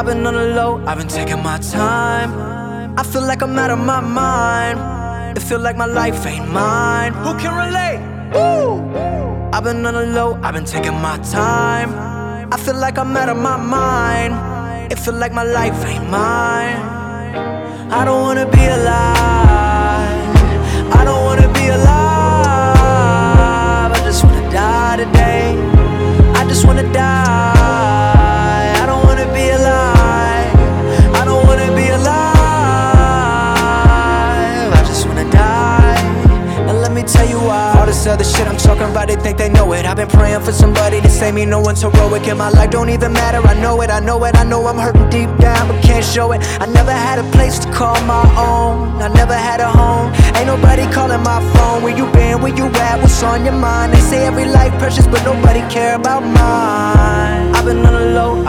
I've been on the low, I've been taking my time. I feel like I'm out of my mind. It feel like my life ain't mine. Who can relate? Woo! I've been on the low, I've been taking my time. I feel like I'm out of my mind. It feel like my life ain't mine. I don't wanna be alive. Just wanna die. Now let me tell you why. All this other shit I'm talking about, they think they know it. I've been praying for somebody to save me. No one's heroic in my life, don't even matter. I know it, I know it, I know I'm hurting deep down, but can't show it. I never had a place to call my own. I never had a home. Ain't nobody calling my phone. Where you been? Where you at? What's on your mind? They say every life precious, but nobody care about mine. I've been on the low,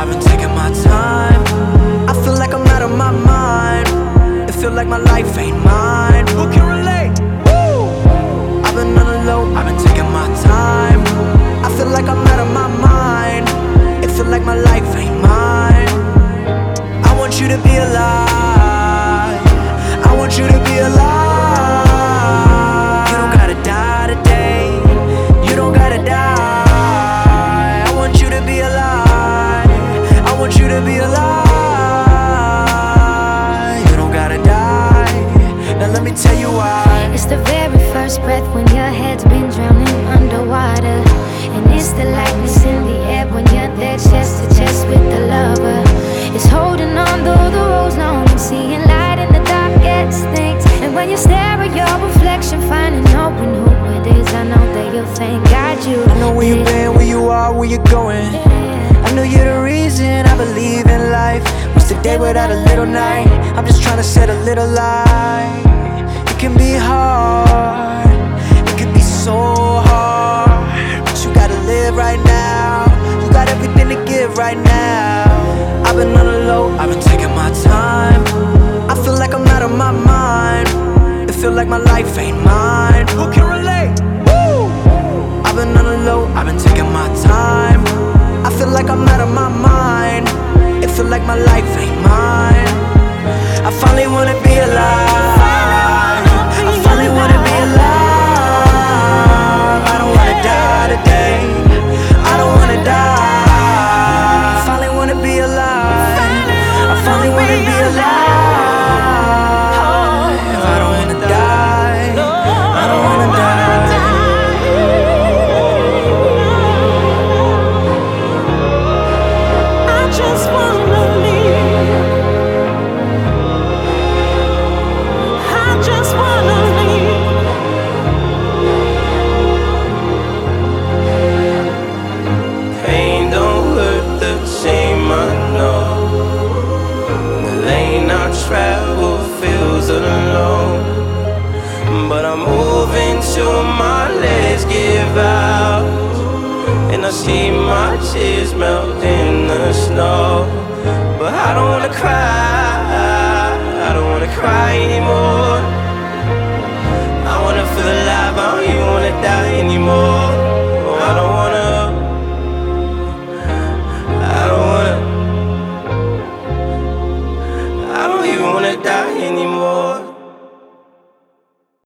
me tell you why. It's the very first breath when your head's been drowning underwater. And it's the lightness in the air when you're there chest to chest with the lover. It's holding on though the road's long and seeing light in the darkest things. And when you stare at your reflection, finding when who it is, I know that you'll thank God you. I know where you've been, where you are, where you're going. I know you're the reason I believe in life. What's the day without a little night? I'm just trying to set a little light. Can be hard, it can be so hard. But you gotta live right now. You got everything to give right now. I've been on the low, I've been taking my time. I feel like I'm out of my mind. It feel like my life ain't mine. Who can relate? Woo! I've been on the low, I've been taking my time. I feel like I'm out of my mind. It feel like my life ain't mine. I finally wanna be see my tears melt in the snow. But I don't wanna cry, I don't wanna cry anymore. I wanna feel alive, I don't even wanna die.